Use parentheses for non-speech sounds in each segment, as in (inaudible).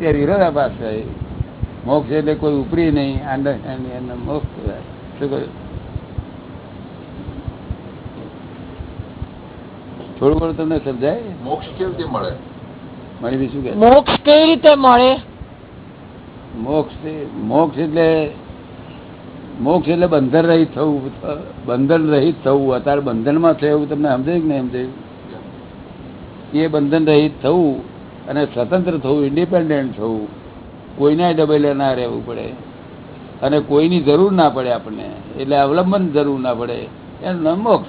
એ વિરોધાભાસ થાય. મોક્ષ એટલે કોઈ ઉપરી નહીં અંડરસ્ટેન્ડિંગ એનો મોક્ષ કહેવાય. શું કહ્યું? થોડું ઘણું તમને સમજાય? મોક્ષ કેવી રીતે મળે? મળી બી શું કે મોક્ષ કેવી રીતે મળે? મોક્ષ મોક્ષ એટલે મોક્ષ એટલે બંધન રહિત થવું બંધન રહિત થવું. અત્યારે બંધનમાં છે એવું તમને સમજાય કે નહીં સમજાયું? એ બંધન રહિત થવું અને સ્વતંત્ર થવું ઇન્ડિપેન્ડન્ટ થવું કોઈના ડબલે ના રહેવું પડે. અને કોઈની જરૂર ના પડે આપણને. એટલે અવલંબન જરૂર ના પડે. એનું નામ મોક્ષ?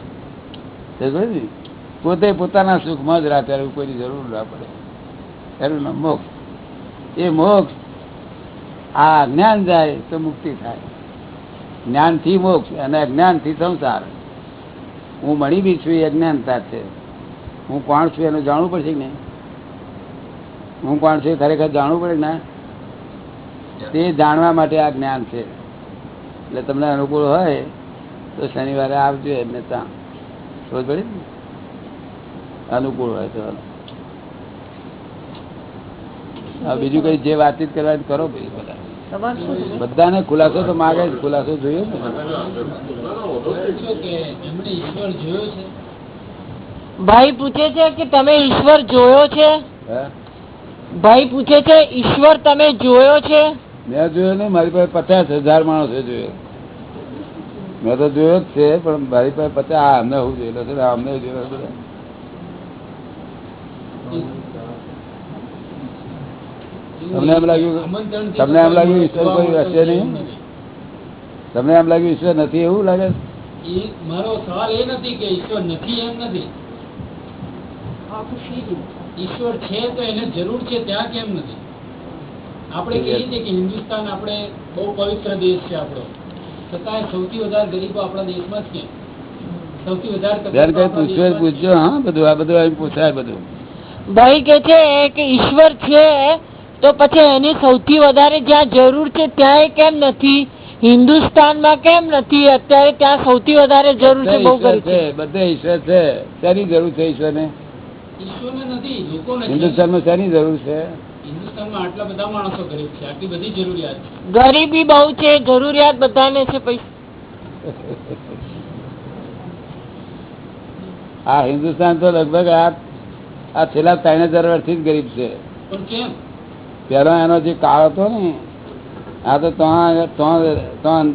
પોતે પોતાના સુખમાં જ રાતે રહેવું કોઈની જરૂર ના પડે. એનું નામ મોક્ષ. એ મોક્ષ, આ અજ્ઞાન જાય તો મુક્તિ થાય. જ્ઞાનથી મોક્ષ અને અજ્ઞાનથી સંસાર. હું મળી બી છું એ અજ્ઞાનતા છે. હું કોણ છું એનું જાણવું પડશે નહીં? હું કોણ છું ખરેખર જાણવું પડે ના? તે જાણવા માટે આ જ્ઞાન છે. એટલે તમને અનુકૂળ હોય તો શનિવારે આવજો એમને ત્યાં. ખબર પડી? અનુકૂળ હોય તો. બીજું કઈ જે વાતચીત કરવાની કરો ભાઈ બધા. તમારે શું છે? બધાને ખુલાસો તો માગે જ ખુલાસો જોઈએ ને. ભાઈ પૂછે છે કે તમે ઈશ્વર જોયો છે? હે? ભાઈ પૂછે છે ઈશ્વર તમે જોયો છે? મેં જોયો ને મારી પાસે પચાસ હજાર માણસો જોયો. મેં તો જોયો જ છે પણ મારી પાસે પચાસ અમને હું જોયેલો છે અમને જોયેલો છે. તમને એમ લાગ્યું તમને એમ લાગ્યું ઈશ્વર કોઈ હશે નહીં? તમને એમ લાગ્યું ઈશ્વર નથી એવું લાગે મારો સવાલ એ નથી કે ઈશ્વર નથી એમ નથી. ઈશ્વર છે તો એને જરૂર છે ત્યાં કેમ નથી? આપણે કહીએ છીએ કે હિન્દુસ્તાન આપણે બહુ પવિત્ર દેશ છે આપણો. છતાં સૌથી વધારે ગરીબો આપણા દેશમાં જ કેમ? સૌથી વધારે પૂછજો હા બધું આ બધું પૂછાય બધું. ભાઈ કે છે કે ઈશ્વર છે તો પછી એની સૌથી વધારે જ્યાં જરૂર છે ત્યાં કેમ નથી? હિન્દુસ્તાનમાં કેમ નથી? અત્યારે ત્યાં સૌથી વધારે જરૂર છે બહુ બધે ઈશ્વર ગરીબ છે છે. બધે ઈશ્વર છે. શેની જરૂર છે ઈશ્વરને? હિન્દુસ્તાનમાં શેની જરૂર છે? હિન્દુસ્તાનમાં આટલા બધા માણસો ગરીબ છે આટલી બધી જરૂરિયાત છે. ગરીબી બહુ છે જરૂરિયાત બધાને છે આ હિન્દુસ્તાન તો લગભગ આ આ છેલ્લા ત્રણ હજાર વર્ષથી જ ગરીબ છે. પણ પેલો એનો જે કાળ હતો ને આ તો ત્યાં ત્યાં- ત્યાં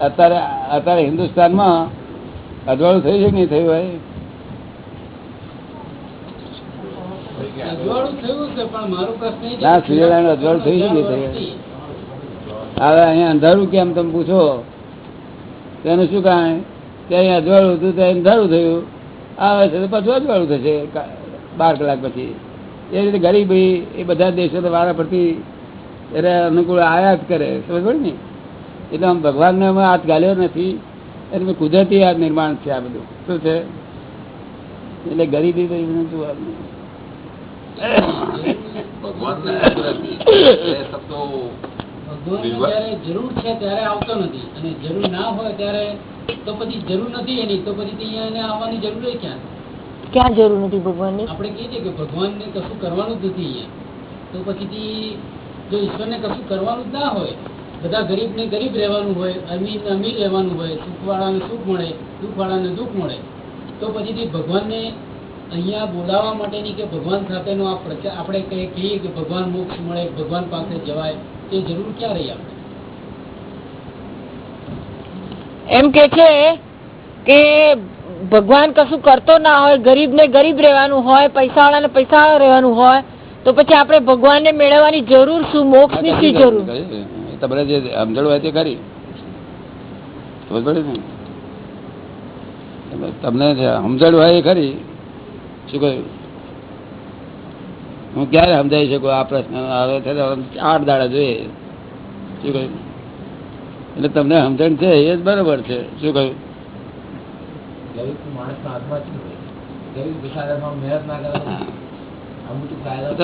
અત્યારે અત્યારે હિન્દુસ્તાનમાં અજવાળું થયું છે કે નહીં થયું ભાઈ અજવાળું થયું છે પણ મારો પ્રશ્ન એ છે ના, સૂર્યનારાયણ અજવાળું થયું નહીં? વર્ષથી હવે અહીંયા અંધારું કેમ તમે પૂછો? તેનું શું કારણ? કે અહીંયા અજવાળું હતું તો અંધારું થયું. આવે છે તો પાછું અજવાળું થશે બાર કલાક પછી. એ રીતે ગરીબી એ બધા દેશો તો વારા પરથી એટલે અનુકૂળ આયાત કરે. સમજ પડે ને? એટલે આમ ભગવાનને અમે હાથ ગાલ્યો નથી. એટલે કુદરતી આ નિર્માણ છે આ બધું. શું છે? એટલે ગરીબી તો જરૂર છે ત્યારે આવતો નથી. અને જરૂર ના હોય ત્યારે તો પછી જરૂર નથી એની. તો પછી અહીંયા આવવાની જરૂર ક્યાં? ક્યાં જરૂર નથી ભગવાનની? આપણે કહીએ છીએ કે ભગવાનને કશું કરવાનું જ નથી અહીંયા. તો પછીથી જો ઈશ્વરને કશું કરવાનું જ ના હોય બધા ગરીબને ગરીબ રહેવાનું હોય અમીરને અમીર રહેવાનું હોય સુખવાળાને સુખ મળે દુઃખવાળાને દુઃખ મળે તો પછીથી ભગવાનને અહીંયા બોલાવવા માટેની કે ભગવાન સાથેનો આ પ્રચાર આપણે કહીએ કહીએ કે ભગવાન મોક્ષ મળે ભગવાન પાસે જવાય એ જરૂર ક્યાં રહી આપણે એમ કે છે કે ભગવાન કશું કરતો ના હોય ગરીબ ને ગરીબ રહેવાનું હોય પૈસા વાળા ને પૈસા રહેવાનું હોય તો પછી આપણે ભગવાન ને મેળવવાની જરૂર શું? મોક્ષની શું જરૂર? તમારે જે સમજણ હોય તે ખરી. ખબર પડી ને તમને સમજણ હોય એ ખરી. શું કહ્યું? હું ક્યારે સમજાવી શકું આ પ્રશ્ન? આવે છે આઠ દાડા જોઈએ. શું કહ્યું? એટલે તમને સમજણ છે એ જ બરોબર છે. શું કહ્યું?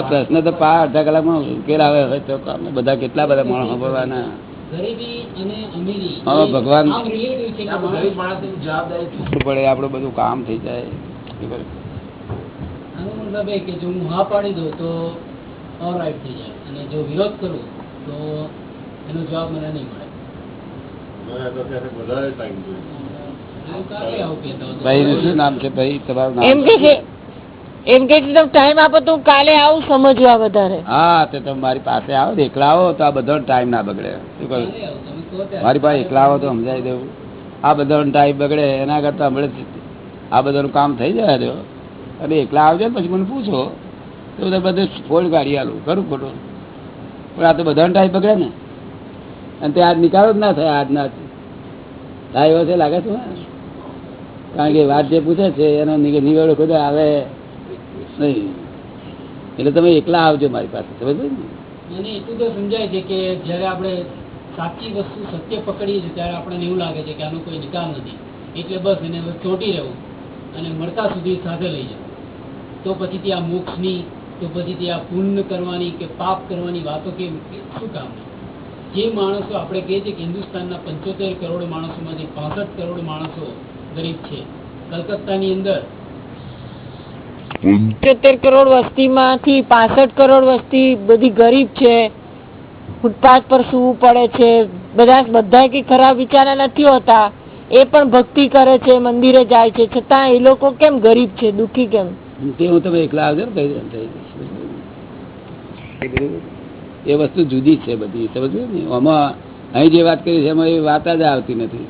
પ્રશ્ન તો પા અડધા કલાકમાં ઉકેલ આવે. હવે તો કામ બધા કેટલા બધા માણસ સાંભળવાના ગરીબી હવે ભગવાન- આમ relative છે કે માણસ પડે આપણું બધું કામ થઈ જાય. શું કહ્યું? આનો મતલબ એ કે જો હું હા પાડી દઉં તો ઓલરાઈટ થઈ જાય. અને જો વિરોધ કરું તો એનો જવાબ મને નહીં મળે. એવું કાલે આવું કહેતા હોય તો ભાઈ નું શું નામ છે ભાઈ? તમારું એમ કે છે એમ કે તમે ટાઈમ આપો તો હું કાલે આવું સમજવા વધારે. હા તે તમે મારી પાસે આવો એકલા આવો તો આ બધો ટાઈમ ના બગડે. શું કહ્યું. મારી પાસે એકલા આવો તો સમજાવી દેવું. આ બધાનો ટાઈમ બગડે એના કરતા હમણાં જ આ બધાનું કામ થઈ જાય રહ્યો અને એકલા આવજો ને પછી મને પૂછો. તો બધા બધે ફોડ કાઢી આલું. ખરું ખોટું. પણ આ તો બધાનો ટાઈમ બગડે ને. અને તે આજ નિકાલ જ ના થાય આજના. થાય. એવો છે લાગે છે? કારણ કે વાત જે પૂછે છે, એનો નિવેડો ખુદ આવે નહીં. એટલે તમે એકલા આવજો મારી પાસે સમજ ને? એટલું તો સમજાય છે કે જ્યારે આપણે સાચી વસ્તુ સત્ય પકડીએ છીએ, ત્યારે આપણને એવું લાગે છે કે આનો કોઈ નિકાલ નથી. એટલે બસ એને ચોંટી રહેવું. અને મળતા સુધી સાથે લઈ જવું. તો પછી આ મોક્ષની, તો પછીથી આ પુણ્ય કરવાની કે પાપ કરવાની વાતો કેમ શું કામ? જે માણસો આપણે કહીએ છીએ કે હિન્દુસ્તાનના પંચોતેર કરોડ માણસોમાંથી પાસઠ કરોડ માણસો ગરીબ છે, કલકત્તાની અંદર પંચોતેર કરોડ વસ્તીમાંથી પાસઠ કરોડ વસ્તી બધી ગરીબ છે, ફૂટપાથ પર સૂવું પડે છે, બધા બધા કઈ ખરાબ વિચારા નથી હોતા, એ પણ ભક્તિ કરે છે, મંદિરે જાય છે, છતાં એ લોકો કેમ ગરીબ છે, દુઃખી કેમ? તે હું તમે એકલા આવજો ને કહી દઉં. એ વસ્તુ જુદી છે બધી સમજ ને? આમાં અહીં જે વાત કરી છે, એમાં એ વાત જ આવતી નથી.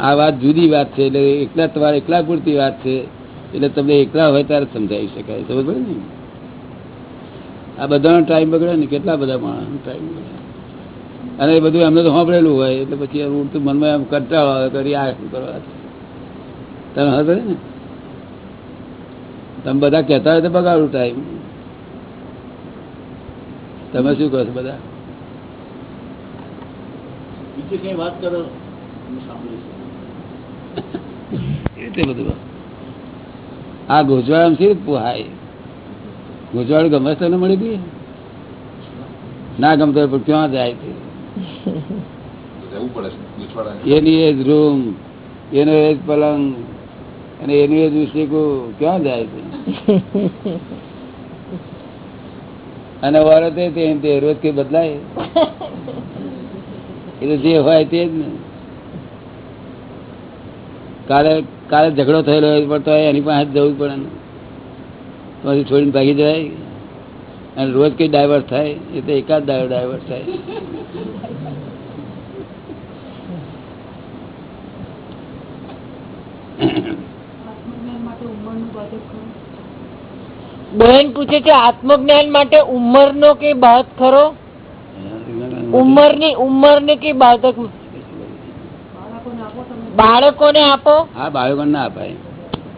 આ વાત જુદી વાત છે, એટલે એકલા તમારે એકલા પૂરતી વાત છે, એટલે તમને એકલા હોય ત્યારે સમજાવી શકાય સમજ પડે ને? આ બધાનો ટાઈમ બગડે ને, કેટલા બધા માણસનો ટાઈમ બગડે અને એ બધું એમને તો સાંભળેલું હોય, એટલે પછી ઉડતું મનમાં એમ કંટાળો આવે કરી આ શું કરવા તમે હશે ને? તમે બધા કહેતા હોય તો બગાડું ટાઈમ તમે શું કહો છો બધા? બીજી કઈ વાત કરો (laughs) બધું. આ શી પોહાય ગોજવાડ ગમે તને મળી ગઈ ના ગમતો પણ ક્યાં જાય એની એ જ રૂમ એનો એ જ પલંગ. અને એની એ જ ક્યાં જાય છે? (laughs) અને વરતે તે તે રોજ કઈ બદલાય. એટલે જે હોય તે જ ને. કાલે કાલે ઝઘડો થયેલો હોય પણ તો એની પાસે જવું જ પડે ને. પછી છોડીને ભાગી જાય. અને રોજ કઈ ડાયવર્ટ થાય એ તો એકાદ ડાયવર્ટ થાય. (laughs) બહેન પૂછે છે આત્મજ્ઞાન માટે ઉંમર નો કે બાદ ખરો? ઉંમરની ઉંમર ને કે બાધક બાળકોને આપો. હા બાળકો ના અપાય.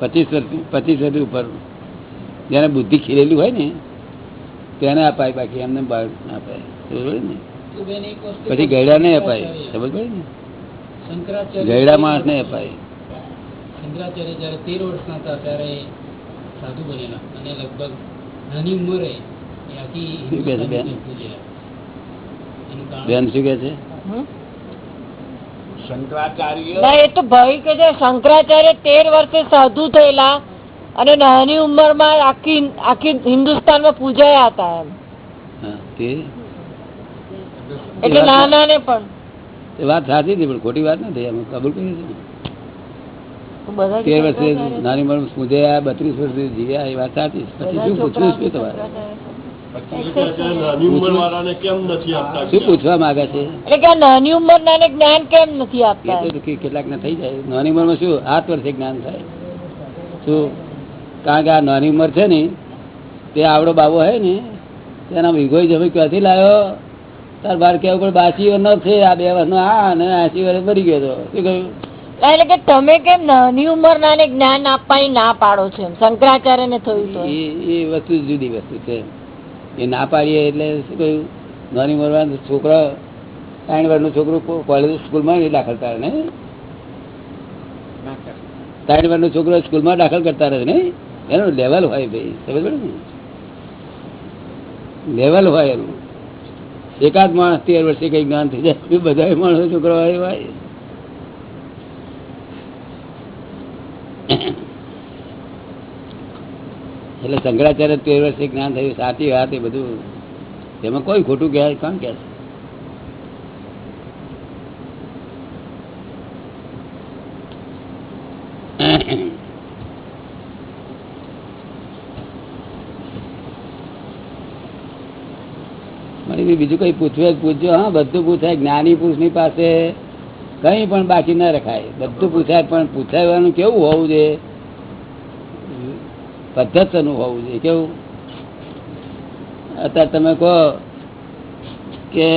પચીસ વર્ષ પચીસ વર્ષ ઉપર. જેને બુદ્ધિ ખીલેલી હોય ને તેને અપાય બાકી એમને બાળક ના અપાય. સમજ ને? પછી ગયડા નહીં અપાય. સમજ પડે ને? શંકરાચાર્ય ગયડા માણસ નહીં અપાય. શંકરાચાર્ય જયારે તેર વર્ષના હતા ત્યારે સાધુ બનેલા અને લગભગ નાની ઉંમરે એ આખી બેન? શું કે છે? શંકરાચાર્ય એ તો ભાઈ કે છે શંકરાચાર્ય તેર વર્ષે સાધુ થયેલા અને નાની ઉંમરમાં આખી આખી હિન્દુસ્તાનમાં પૂજાયા હતા એમ. એટલે નાના ને પણ. વાત સાચી હતી પણ ખોટી વાત નથી કબૂલ કરીએ છીએ તેર વર્ષે નાની ઉંમર પૂજ્યા બત્રીસ વર્ષે જીવ્યા એ વાત સાચી પછી શું પૂછવું શું તમારે? નાની ઉંમર વાળાને કેમ નથી આપતા? શું પૂછવા માંગે છે? એટલે કે આ નાની ઉંમર નાને જ્ઞાન કેમ નથી આપતા? કેટલાક ને થઈ જાય. નાની ઉંમરમાં શું? આઠ વર્ષે જ્ઞાન થાય. શું? કારણ કે આ નાની ઉંમર છે ને તે આવડો બાબો હે ને તેના વિગોઈ જમી ક્યાંથી લાવ્યો તાર બાર કેવું પણ બાસી વર્ષ છે આ બે વર્ષનો આ અને આસી વર્ષ મરી ગયો તો. શું કહ્યું? એટલે કે તમે કેમ નાની ઉંમર ના જ્ઞાન આપવાની ના પાડો છો શંકરાચાર્ય ને થયું એ વસ્તુ જુદી વસ્તુ છે. એ ના પાડીએ એટલે શું કહ્યું? નાની ઉંમર છોકરા ત્રણ વર્ષનું છોકરું કોલેજ સ્કૂલમાં નહીં દાખલ કરે ને ત્રણ વર્ષનું છોકરો સ્કૂલમાં દાખલ કરતા રહે ને એનું લેવલ હોય ભાઈ, સમજ ને? લેવલ હોય એનું. એકાદ માણસ તેર વર્ષે કઈ જ્ઞાન થઈ જાય. બધા માણસો છોકરો હોય. એટલે શંકરાચાર્ય તેર વર્ષે જ્ઞાન થયું, સાચી વાત, એ બધું. તેમાં કોઈ ખોટું કહેવાય, કોણ કહે બીજું કઈ પૂછવે પૂછજો, હા, બધું પૂછાય, જ્ઞાની પુરુષની પાસે કઈ પણ બાકી ના રખાય. બધું પૂછાય, પણ પૂછાયવાનું કેવું હોવું જોઈએ પદ્ધતનું હોવું જોઈએ કેવું? અત્યારે તમે કહો કે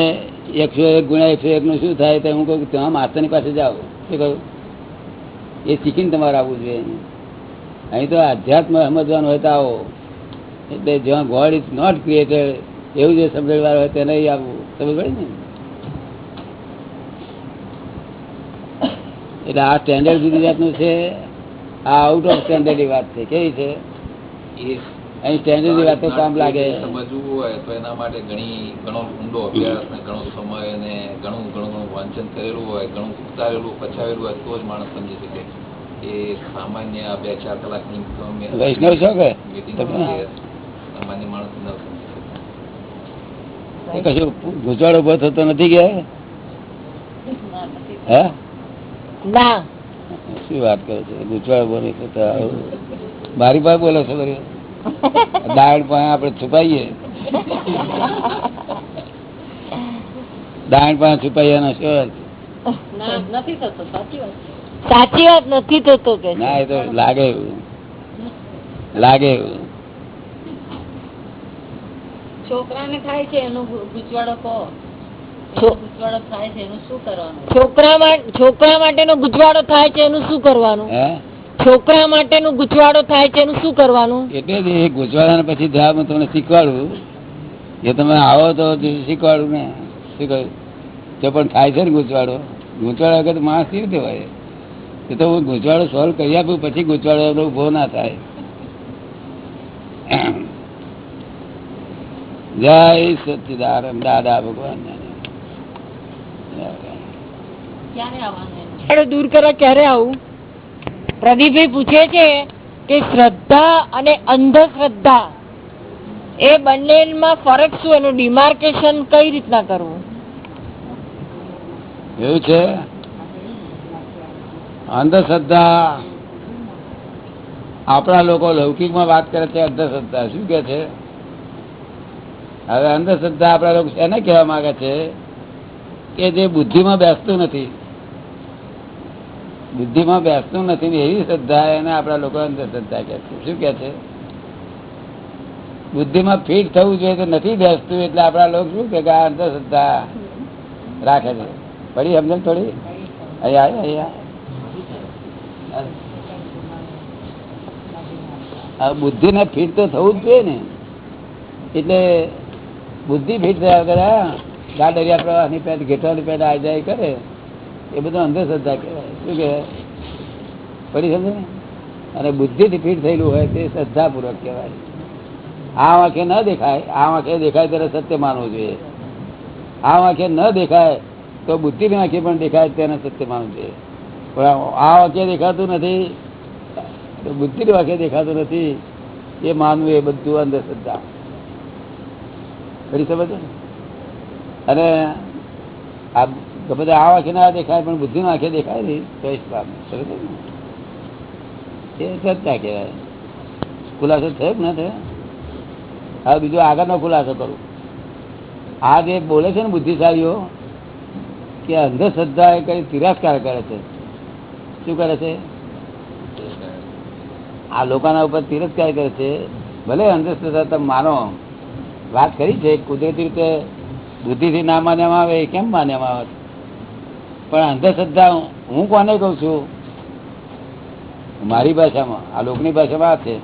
એકસો એક ગુણ્યા એકસો એકનું શું થાય, તો હું કહું કે ત્યાં માસ્તરની પાસે જાઓ. શું કહ્યું એ શીખીને તમારે આવવું જોઈએ. અહીં તો આધ્યાત્મ સમજવાનું હોય તો આવો. એટલે જ્યાં ગોડ ઇઝ નોટ ક્રિએટેડ એવું જે સમજણવાર હોય તેને આવવું સમજ પડે ને? એટલે આ સ્ટેન્ડર્ડ જુદી જાતનું છે આ આઉટ ઓફ સ્ટેન્ડર્ડની વાત છે. કેવી છે? એ અહીં સ્ટેન્ડર્ડની તો કામ લાગે. સમજવું હોય તો એના માટે ઘણી ઘણો ઊંડો અભ્યાસ ને ઘણો સમય અને ઘણું ઘણું ઘણું વાંચન કરેલું હોય ઘણું ઉતારેલું પછાવેલું હોય તો જ માણસ સમજી શકે. એ સામાન્ય બે ચાર કલાકની વૈષ્ણવ છો કે સામાન્ય માણસ ન સમજી શકે. એ કશું ગુચવાડો ઊભો થતો નથી ગયા હે? ના. શું વાત કરો છો? ગુજરાત બોલે છે મારી પાસે બોલો છો દાળ પાસે આપણે છુપાઈએ. દાણ પાસે છુપાઈએ એનો શું? સાચી વાત નથી થતો કે ના એ તો લાગે એવું. લાગે એવું. છોકરાને થાય છે એનો ગુચવાડો કહો. છોકરા માટે છોકરા માટેનો ગુજવાડો થાય છે એનું શું કરવાનું? હે? છોકરા માટેનું ગુજવાડો થાય છે એનું શું કરવાનું? એટલે જ એ ગુજવાડા પછી જવાબ હું તમને શીખવાડું એ તમે આવો તો શીખવાડું ને શીખવાડું તો પણ થાય છે ને ગુજવાડો? ગુજવાડા વગર માણસ કેવી રીતે હોય? એ તો હું ગુજવાડો સોલ્વ કરી આપું પછી ગુજવાડો ઊભો ના થાય. જય સચિદાનંદ દાદા ભગવાન. ગુજવાડો દૂર કરે ક્યારે આવું? પ્રદીપભાઈ પૂછે છે કે શ્રદ્ધા અને અંધશ્રદ્ધા એ બંનેમાં ફરક શું? એનું ડિમાર્કેશન કઈ રીતના કરવું? એવું છે? અંધશ્રદ્ધા. આપણા લોકો લૌકિકમાં વાત કરે છે અંધશ્રદ્ધા. શું કે છે? હવે અંધશ્રદ્ધા આપણા લોકો એને કહેવા માંગે છે કે જે બુદ્ધિમાં બેસતું નથી. બુદ્ધિમાં બેસતું નથી એવી શ્રદ્ધા એને આપણા લોકો અંધશ્રદ્ધા છે. શું કે છે? બુદ્ધિમાં ફિટ થવું જોઈએ તો નથી બેસતું એટલે આપણા લોકો શું કે કે આ અંધશ્રદ્ધા રાખે છે. પડી સમજણ થોડી? અહીંયા અહીંયા બુદ્ધિ ને ફિટ તો થવું જ જોઈએ ને. એટલે બુદ્ધિ ફિટ થયા વગર આ ગા દરિયા પ્રવાહની પેટ, ઘેટાની પેટ આ જાય કરે, એ બધું અંધશ્રદ્ધા કહેવાય. શું કહેવાય? પડી સમજે ને? અને બુદ્ધિથી ફીટ થયેલું હોય તે શ્રદ્ધાપૂર્વક કહેવાય. આ વાંખે ન દેખાય, આ વાંખે દેખાય ત્યારે સત્ય માનવું જોઈએ. આ વાંખે ન દેખાય તો બુદ્ધિ વાંખે પણ દેખાય તેને સત્ય માનવું જોઈએ. પણ આ વાંખે દેખાતું નથી, તો બુદ્ધિ વાંખે દેખાતું નથી, એ માનવું એ બધું અંધશ્રદ્ધા. ફરી સમજો ને? અને આ બધા આ વાંખે ના દેખાય, પણ બુદ્ધિ ના આંખે દેખાય નહીં સમજો ને? એ સત્તા કહેવાય. ખુલાસો થયો કે ના થયો? હવે બીજો આગળનો ખુલાસો કરું. આ જે બોલે છે ને બુદ્ધિશાળીઓ, કે અંધશ્રદ્ધા એ કઈ તિરસ્કાર કરે છે. શું કરે છે? આ લોકોના ઉપર તિરસ્કાર કરે છે. ભલે અંધશ્રદ્ધા તમે માનો. વાત કરી છે, કુદરતી રીતે બુદ્ધિથી ના માન્યામાં આવે, એ કેમ માન્યામાં આવે? પણ અંધશ્રદ્ધા, હું કોને કહું છું? મારી ભાષામાં, આ લોકની ભાષામાં આ છે.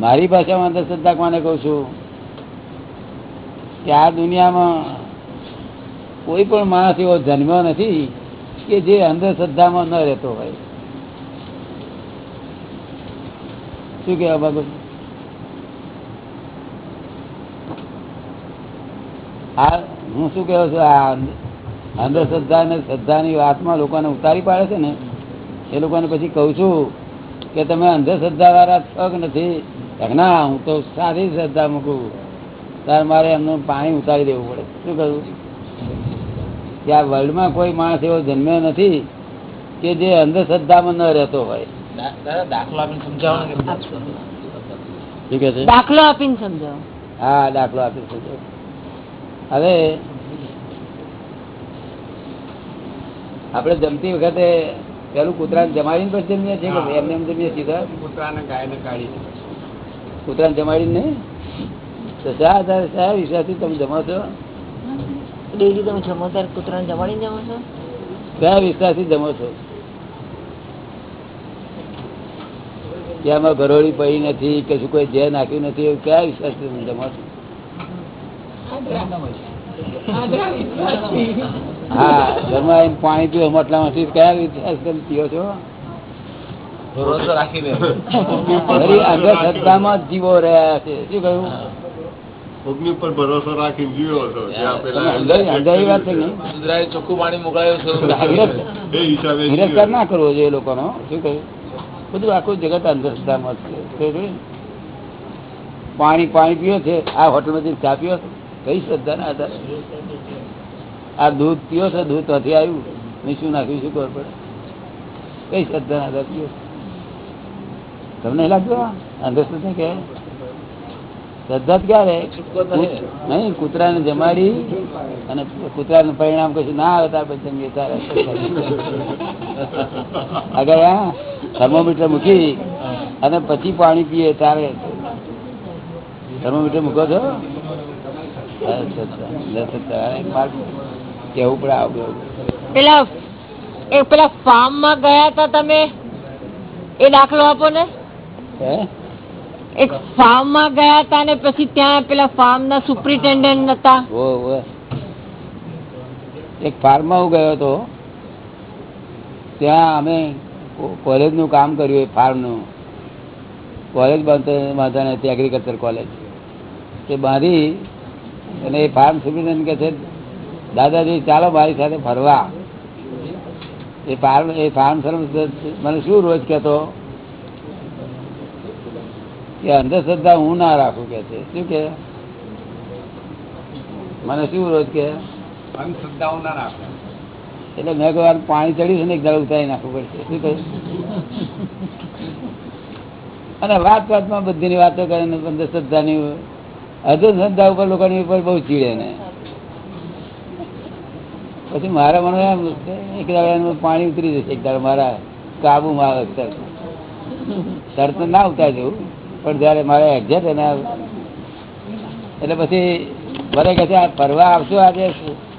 મારી ભાષામાં અંધશ્રદ્ધા કોને કહું છું? કે આ દુનિયામાં કોઈ પણ માણસ એવો જન્મ્યો નથી કે જે અંધશ્રદ્ધામાં ન રહેતો હોય. શું કહેવા બાબત આ હું શું કહું છું આ અંધશ્રદ્ધા અને શ્રદ્ધાની વાતમાં લોકોને ઉતારી પાડે છે ને એ લોકોને પછી કહું છું કે તમે અંધશ્રદ્ધા વાળા છો નથી ના હું તો સારી શ્રદ્ધા મૂકું ત્યારે મારે એમનું પાણી ઉતારી દેવું પડે. શું કહ્યું? કે આ વર્લ્ડમાં કોઈ માણસ એવો જન્મ્યો નથી કે જે અંધશ્રદ્ધામાં ન રહેતો હોય. દાખલો આપીને સમજાવો દાખલો આપીને સમજાવો. હા દાખલો આપી શકો હવે આપણે જમતી વખતે પેલું કૂતરાને જમાડીને પછી જમીએ છીએ કે એમને એમ જમીએ સીધા કૂતરાને ગાયને કાઢી કૂતરાને જમાડીને નહીં? તો શા આધારે શા વિશ્વાસથી તમે જમો છો? ડેલી તમે જમો ત્યારે કૂતરાને જમાડીને જમો છો? કયા વિશ્વાસથી જમો છો. કે આમાં પડી નથી કશું કોઈ જે નાખ્યું નથી એવું કયા વિશ્વાસથી તમે જમો છો? હા ઘરમાં પાણી પીવો માટલામાંથી કયા વિશ્વાસ પીવો છો? જીવો રહ્યા શું કહ્યું? પર ભરોસો છે ને ચોખ્ખું પાણી મોકલાયું છે. ના કરવો જોઈએ એ લોકોનો. શું કહ્યું? બધું આખું જગત અંધશ્રદ્ધામાં છે. પાણી પાણી પીયો છે. આ હોટલમાંથી ચા પીયો છે? કઈ શ્રદ્ધા ના આધારે? આ દૂધ પીયો છે? દૂધ ત્યાંથી આવ્યું? મેં શું નાખ્યું? શું ખબર પડે? કઈ શ્રદ્ધા ના આધારે પીયો તમને નહીં અંધશ્રદ્ધા કે શ્રદ્ધા ક્યારે નહીં. કૂતરાને જમાડી અને કૂતરાનું પરિણામ કશું ના આવે ત્યાર પછી જમીએ ત્યારે અગર થર્મોમીટર મૂકી અને પછી પાણી પીએ ત્યારે થર્મોમીટર મૂકો છો? કેવું પડે આવું પેલા એ પેલા ફાર્મમાં ગયા હતા તમે? એ દાખલો આપો ને. એક ફાર્મમાં ગયા હતા ને પછી ત્યાં પેલા ફાર્મ ના સુપ્રિન્ટેન્ડન્ટ હતા. એક ફાર્મમાં હું ગયો હતો ત્યાં અમે કોલેજનું કામ કર્યું એ ફાર્મનું કોલેજ બાંધતા હતી એગ્રીકલ્ચર કોલેજ તે બાંધી અને એ ફાર્મ સુપ્રિન્ટેન્ડન્ટ કે છે દાદાજી ચાલો મારી સાથે ફરવા. એ ફાર્મ એ ફાર્મ મને શું રોજ કહેતો? કે અંધશ્રદ્ધા હું ના રાખું કે છે. શું કે? મને શું રોજ કે? અંધશ્રદ્ધાઓ ના રાખું. એટલે મેં કહ્યું પાણી ચડ્યું છે ને એક દાડો ઉતારી નાખવું પડશે. શું કહ્યું? અને વાત વાતમાં બધીની વાતો કરે ને અંધશ્રદ્ધાની અંધશ્રદ્ધા ઉપર લોકોની ઉપર બહુ ચીડે ને. પછી મારા મને એક દાડા પાણી ઉતરી જશે, એક દાડા મારા કાબુમાં આવે તરત તરત ના ઉતારી જવું પણ જયારે મારે એક્ઝેક્ટ એને એટલે પછી મને કહે છે ફરવા આવશું આજે?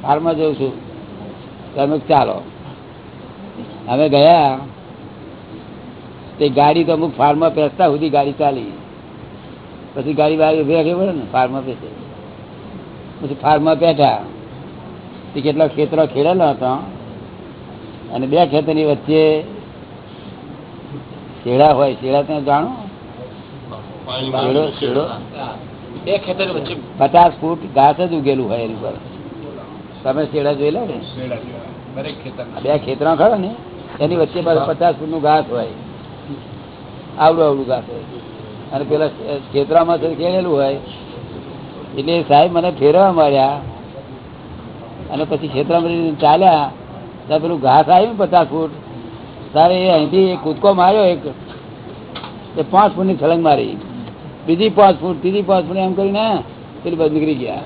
ફાર્મમાં જઉં છું. તમે ચાલો. અમે ગયા. તે ગાડી તો અમુક ફાર્મમાં બેસતા સુધી ગાડી ચાલી. પછી ગાડી બહાર ઊભી રાખવી પડે ને ફાર્મમાં પેસે પછી ફાર્મમાં બેઠા. તે કેટલા ખેતરો ખેડેલા હતા. અને બે ખેતરની વચ્ચે શેડા હોય શેડા તમે જાણો? પચાસ ફૂટ ઘાસ જ ઉગેલું હોય એની પર તમે શેડા જોયેલા ને? દરેક ખેતર બે ખેતરો ખરો ને? એની વચ્ચે પચાસ ફૂટનું ઘાસ હોય. આવડું આવડું ઘાસ હોય. અને પેલા ખેતરામાં છે, ખેડેલું હોય. એટલે સાહેબ મને ફેરવા માર્યા અને પછી ખેતરામાં ચાલ્યા, ત્યાં પેલું ઘાસ આવ્યું પચાસ ફૂટ. તારે એ અહીંથી કૂદકો માર્યો એક. એ પાંચ ફૂટની છલંગ મારી. બીજી પાંચ ફૂટ, ત્રીજી પાંચ ફૂટ એમ કરીને પેલી બધ નીકળી ગયા.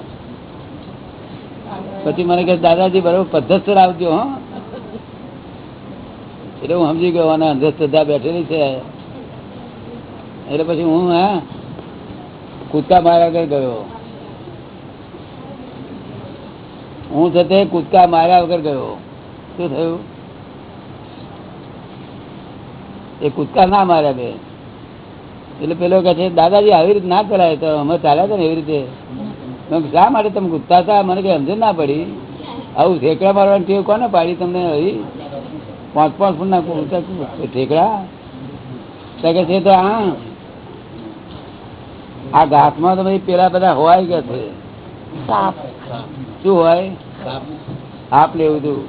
પછી મને કહે, દાદાજી, બરોબર પદ્ધતસર આવજો, હો. એટલે હું સમજી ગયો, અને અંધશ્રદ્ધા બેઠેલી છે. એટલે પછી હું, હા? કૂદકા માર્યા વગર ગયો. હું થતે કૂદકા માર્યા વગર ગયો. શું થયું? એ કૂદકા ના માર્યા બે. એટલે પેલો કહે છે, દાદાજી, આવી રીતે ના કરાય તો અમે ચાલ્યા હતા ને એવી રીતે. શા માટે તમે કૂદતા હતા? મને કઈ સમજ ના પડી. આવું ઠેકડા મારવાની ટેવ કોને પાડી તમને હવે પાંચ પાંચ ફૂટ ના ઠેકડા? કે છે, તો આ આ ઘાસમાં તો પેલા બધા હોય કે છે? શું હોય? આપ લેવું તું.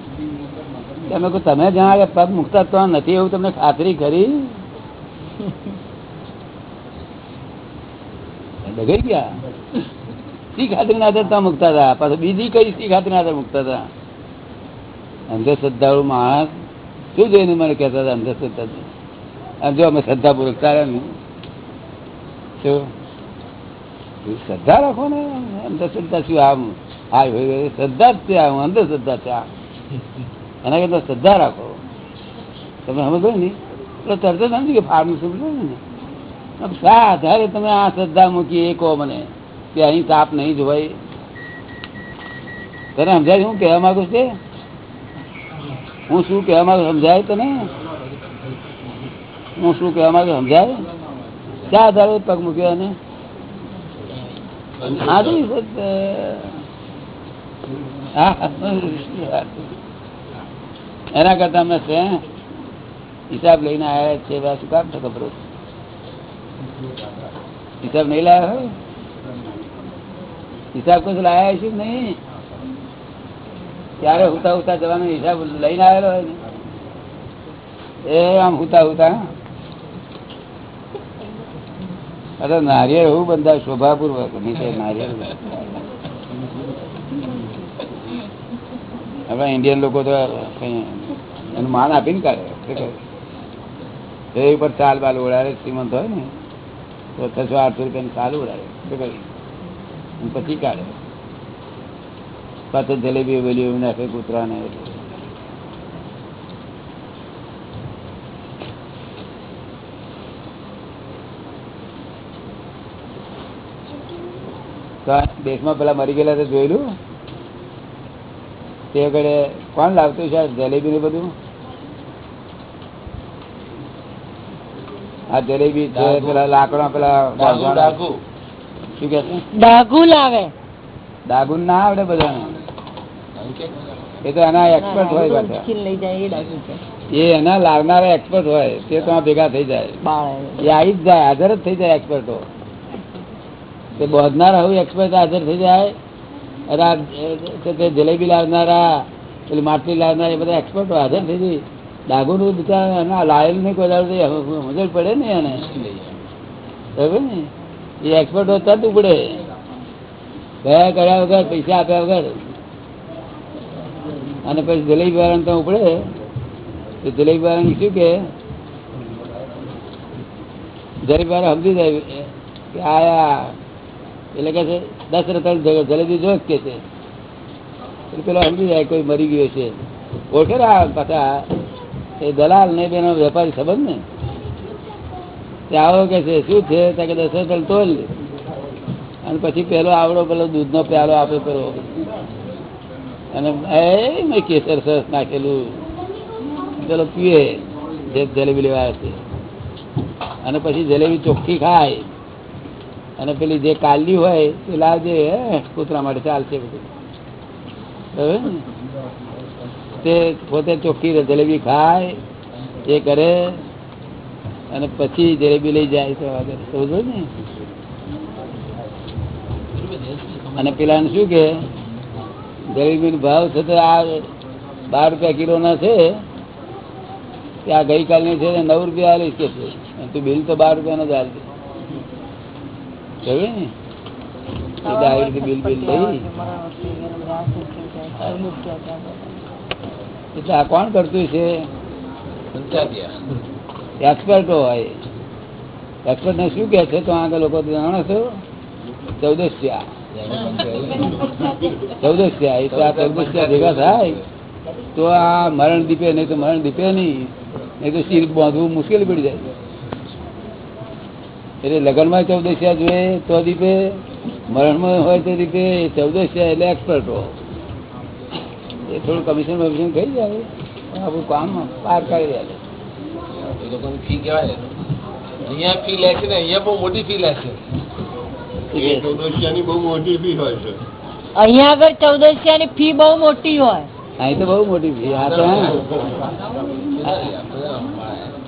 તમે કહું તમે જણાવે પગ મુકતા તો નથી એવું તમને ખાતરી કરી (laughs) ડગાઈ ગયા? શી ખાતરી ના આધાર મુકતા હતા? પાછું બીજી કઈ શી ખાતરી ના આધાર મુકતા હતા? અંધશ્રદ્ધાળુ માણસ. શું જોઈને મને કહેતા હતા અંધશ્રદ્ધા જો અમે શ્રદ્ધાપૂર્વક ને શું? શ્રદ્ધા રાખો ને. અંધશ્રદ્ધા શું આમ આ શ્રદ્ધા જ છે આમ અંધશ્રદ્ધા છે આ એના શ્રદ્ધા રાખો. તમે સમજો ને? એટલે તરત જ સમજી કે ફાર્મ સમજો ને? આધારે તમે આ શ્રદ્ધા મૂકી એ કહો મને કે અહીં તાપ નહીં જોવાય. તને સમજાય હું કહેવા માંગુ છે? હું શું કહેવા માંગુ સમજાય તને? હું શું કહેવા માંગુ સમજાય? શા આધારે પગ મૂક્યો. હા, એના કરતા અમે છે, હિસાબ લઈને આવ્યા છે શું કામ છે ખબર? હિસાબ નહીં લાયા હોય? હિસાબ કશું લાયા છે નહીં? ત્યારે હુતા હુતા જવાનો હિસાબ લઈને આવેલો હોય ને? એ આમ હુતા હુતા અરે નારિયેળ એવું બંધાય, શોભાપૂર્વક. નીચે નારિયેળ. આપણા ઇન્ડિયન લોકો તો એનું માન આપીને કાઢે? એ ઉપર ચાલ બાલ ઉડાડે શ્રીમંત હોય ને, તો છસો આઠસો રૂપિયાની ચાલ ઉડાડે પછી કાઢે. પાછળ જલેબી વેલી નાખે કૂતરાને. એટલે. દેશમાં પેલા મરી ગયેલા તો જોયેલું? તે વખતે કોણ લાવતું છે જલેબી ને બધું? આ જલેબી છે પેલા લાકડા પેલા શું કે? ડાઘુ લાવે. દાગુન ના આવડે બધાને. એ તો એના એક્સપર્ટ હોય પાછા. એ ડાઘુ એના લાવનારા એક્સપર્ટ હોય તે તો આ ભેગા થઈ જાય. એ આવી જ જાય હાજર જ થઈ જાય એક્સપર્ટો તે બોધનારા હું એક્સપર્ટ હાજર થઈ જાય. તે જલેબી લાવનારા, પેલી માટલી લાવનારા, એ બધા એક્સપર્ટો હાજર થઈ જાય. ડાગુનું બિચારા એના લાયેલ નહીં કોઈ તો પડે ને એને. બરાબર ને? એ એક્સપર્ટો તરત ઉપડે. ગયા કર્યા વગર, પૈસા આપ્યા વગર. અને પછી જલેબી વાળાને તો ઉપડે. તો જલેબી વાળાને શું કે? જલેબી સમજી જાય કે આયા એટલે કે છે રતન જલેબી જો કે છે. પેલો સમજી જાય કોઈ મરી ગયો છે. ઓળખે ને આ પાછા, એ દલાલ ને બેનો વેપારી સંબંધ ને? આવો કે છે, શું છે? કે રતન તોલ અને પછી પેલો આવડો, પેલો દૂધનો પ્યાલો આપે પેલો. અને એ મેં કેસર સરસ નાખેલું. પેલો પીએ જે જલેબી લેવા છે. અને પછી જલેબી ચોખ્ખી ખાય. અને પેલી જે કાલી હોય એ લાવજે કૂતરા માટે ચાલશે બધું. તે પોતે ચોખ્ખી જલેબી ખાય, એ કરે, અને પછી જલેબી લઈ જાય તો સમજો ને? અને પેલા શું કે જલેબી નો ભાવ છે તો આ બાર રૂપિયા કિલો ના છે ત્યાં ગઈકાલની છે નવ રૂપિયા આલીશ કે તું બિલ તો બાર રૂપિયા નો જ આલજે. કહ્યું ને? આવી રીતે બિલ બિલ લઈ એટલે આ કોણ કરતું છે એક્સપર્ટો હોય. એક્સપર્ટ ને શું કે છે? તો આગળ લોકો જાણો છો. ચૌદસ્યા. ચૌદસ્યા. એ તો આ ચૌદસ્યા ભેગા થાય. તો આ મરણ દીપે નહીં તો મરણ દીપે નહીં. નહીં તો શીર બાંધવું મુશ્કેલ પડી જાય. એટલે લગ્નમાં ચૌદશિયા જોઈએ તો દીપે મરણમાં હોય તો દીપે ચૌદશિયા એટલે એક્સપર્ટ હો. એ થોડું કમિશન વમિશન થઈ જાય આપણું કામ પાર કરી જાય એ લોકોની ફી કહેવાય. અહીંયા ફી લે છે ને અહીંયા બહુ મોટી ફી લે છે. બહુ મોટી ફી હોય છે. અહીંયા આગળ ચૌદસિયા ની ફી બહુ મોટી હોય. અહીં તો બહુ મોટી ફી આ તો હા.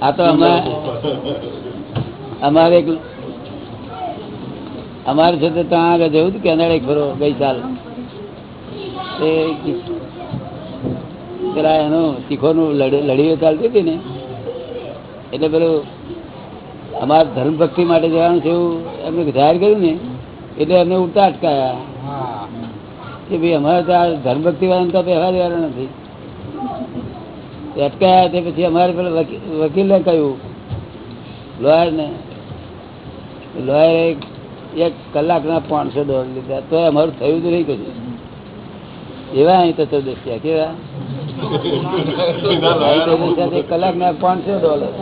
આ તો અમારે અમારે એક અમારે છે તો ત્યાં આગળ જવું હતું, કેનેડા એક ફરો, ગઈ સાલ. પેલા એનું શીખોનું લડ- લડીઓ ચાલતી હતી ને, એટલે પેલું અમારે ધર્મ ભક્તિ માટે જવાનું છે એવું એમને જાહેર કર્યું ને, એટલે એમને ઉડતા અટકાયા. કે ભાઈ અમારે તો આ ધર્મભક્તિ વાળા તો પહેવા દેવાના નથી. અટકાયા તે પછી અમારે પેલા વકીલ કહ્યું લોયર ને લોયરે એક કલાકના પાંચસો ડોલર લીધા. તો અમારું થયું તો નહીં કશું. એવા અહીં તો ચૌદસ્યા કેવા? કલાકના પાંચસો ડોલર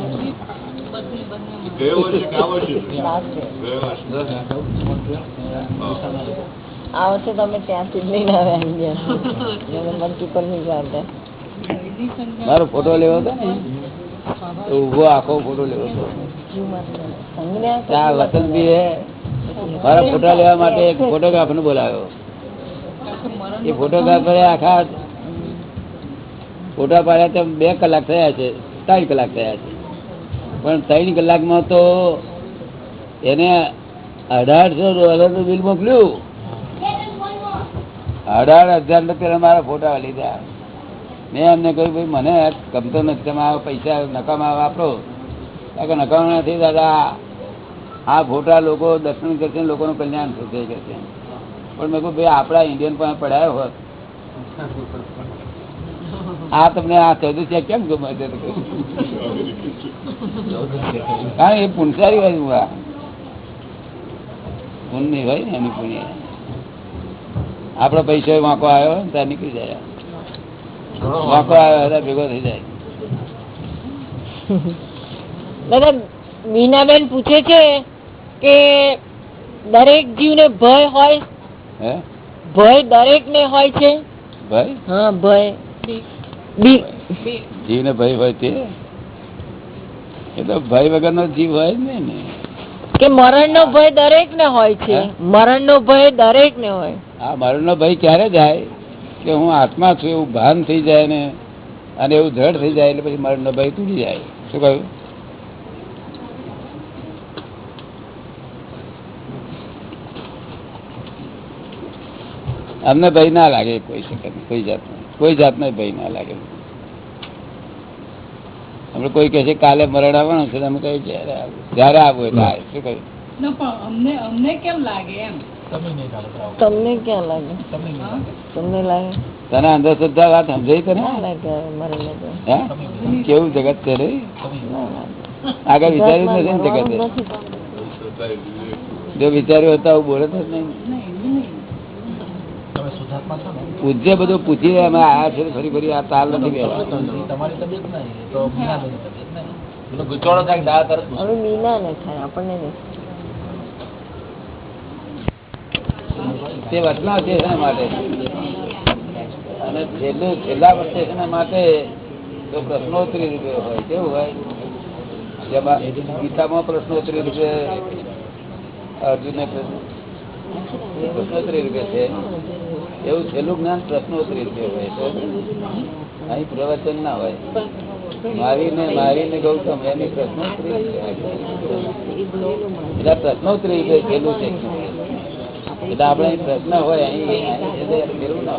આ વર્ષે તમે ત્યાંથી લઈને આવ્યા ઇન્ડિયા મલ્ટીપલ મારો ફોટો લેવો હતો ને. તો ઊભો આખો ફોટો લેવો હતો મારા ફોટા લેવા માટે એક ફોટોગ્રાફર બોલાવ્યો. એ ફોટોગ્રાફરે આખા ફોટા પાડ્યા તો બે કલાક થયા છે ત્રણ કલાક થયા છે. પણ ત્રણ કલાકમાં તો એને અઢારસો ડોલરનું બિલ મોકલ્યું. અઢાર હજાર રૂપિયા મારા ફોટા લીધા. મેં એમને કહ્યું, ભાઈ, મને ગમતો નથી, તમે પૈસા નકામા વાપરો. નથી દાદા. આ ખોટા લોકો દર્શન કરશે લોકોનું કલ્યાણ થશે કરશે. પણ મેં કહ્યું ભાઈ આપણા ઇન્ડિયન પણ પડાયો હોત. આ તમને આ ચૌદસિયા કેમ ગમે છે? કારણ એ પુનસારી હોય આ પુણ્ય હોય ને એની પુણ્ય. આપડો પૈસો વાંકો આવ્યો ત્યાં નીકળી જાય. વાંકો. આવ્યો ભેગો થઈ જાય. દાદા મીનાબેન પૂછે છે કે દરેક જીવ ને ભય હોય? ભય દરેક ને હોય છે? હા ભય. બી. જીવને ભય હોય તે? એ તો ભય વગરનો જીવ હોય ને. કે મરણ નો ભય દરેક ને હોય છે. મરણ નો ભય દરેક ને હોય. આ મરણનો ભય ક્યારે જાય? કે હું આત્મા છું એવું ભાન થઈ જાય ને અને એવું દ્રઢ થઈ જાય એટલે પછી મરણનો ભય તૂટી જાય. શું કહ્યું? અમને ભય ના લાગે કોઈ શકત કોઈ જાતનો કોઈ જાતનો ભય ના લાગે. આપણે કોઈ કહે છે કાલે મરણ આવવાનું છે અમે કહીએ જયારે આવું જ્યારે આવું એટલે આવે શું કહ્યું અમને અમને કેમ લાગે એમ? તમને ક્યાં લાગે? તમને લાગે. તને અંધશ્રદ્ધા વાત સમજાઈ તને? કેવું જગત છે રે? આગળ વિચાર્યું નથી ને જગતે? જો વિચાર્યું હતા આવું બોલે તો જ નહીં. પૂજ્ય બધું પૂછી અમે આયા છે ફરી ફરી આ તાલ નથી બેસવા હવે મીના ને થાય આપણને નહીં. તે વચના છે એના માટે. અને છેલ્લું છેલ્લા વર્ષે એના માટે તો પ્રશ્નોત્તરી રૂપે હોય કેવું હોય? જેમાં ગીતામાં પ્રશ્નોત્તરી રૂપે અર્જુનને પ્રશ્ન- પ્રશ્નોત્તરી રૂપે છે. એવું છેલ્લું જ્ઞાન પ્રશ્નોત્તરી છે હોય અહીં પ્રવચન ના હોય. મારીને મારીને ગૌતમ એની પ્રશ્નોત્તરી એટલે પ્રશ્નોત્તરી છે છેલ્લું છે. એટલે આપણે પ્રશ્ન હોય અહીં અહીં છે પ્રશ્નોત્તર પેલું ના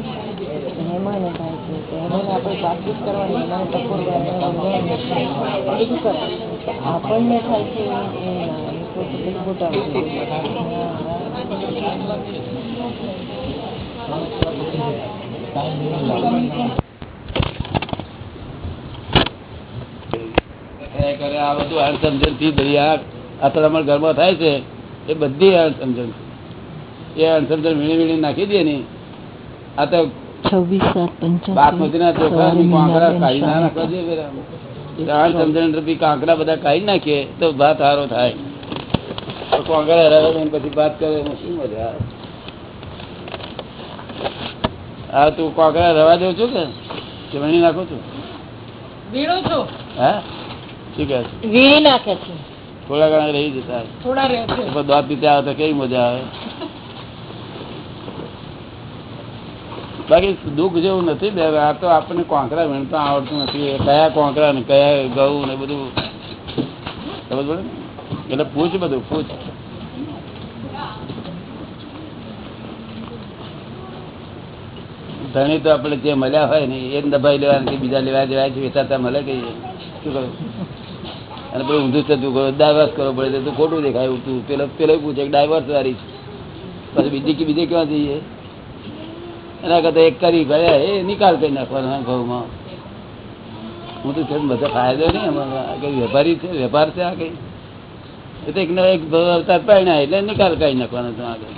હેમાને થાય છે. તો આપણે વાતચીત કરવાની હેમાને ટકોર કરવાની બધું કરે આપણને થાય છે એ ખોટા આ બધું આ અથડામણ ઘરમાં થાય છે. એ બધી અણસમજણ એ અણસમજણ વીણી વીણી નાખી દે ને. આ તો છવ્વીસ સાત કાંકરા બધા કાઢી નાખીએ તો ભાત સારો થાય. કાંકરા હરાવે પછી ભાત કરે શું મજા હા તું કાંકરા રવા દઉં છું કે? વીણી નાખું છું? વીણું હા? શું કહે છે? વીણી નાખે છે. થોડા ઘણા રહી જતા. થોડા રહે છે. પણ પીતે આવે તો કેવી મજા આવે? બાકી દુઃખ જેવું નથી, બે આ તો આપણને કોંકરા વીણતા આવડતું નથી. કયા કોંકરા ને કયા ઘઉં ને બધું. ખબર પડે એટલે પૂછ બધું, પૂછ. ધણી તો આપણે જે મળ્યા હોય ને, એ દબાઈ લેવાના કે બીજા લેવા જેવા છે વેચાતા મળે કે શું કહ્યું અને પેલું ઊંધું થતું કરો ડાયવર્સ કરવો પડે તો ખોટું દેખાય તું પેલો પેલો પૂછે ડાયવર્સ વાળી પછી બીજી કે બીજે ક્યાં જઈએ? એના કરતા એક કરી ગયા એ નિકાલ કરી નાખવાનો ઘઉંમાં. હું તો છે બધા ફાયદો નહીં અમારા કઈ વેપારી છે, વેપાર છે આ કઈ? એ તો એક ને એક અવતાર પાડ્યા એટલે નિકાલ કરી નાખવાનો તો આગળ